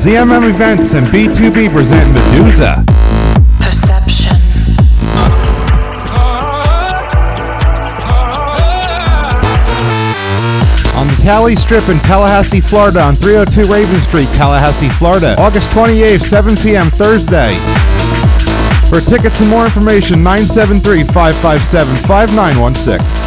ZMM Events and B2B present Medusa. Perception. On the Tally Strip in Tallahassee, Florida on 302 Raven Street, Tallahassee, Florida. August 28th, 7 p.m. Thursday. For tickets and more information, 973 557 5916.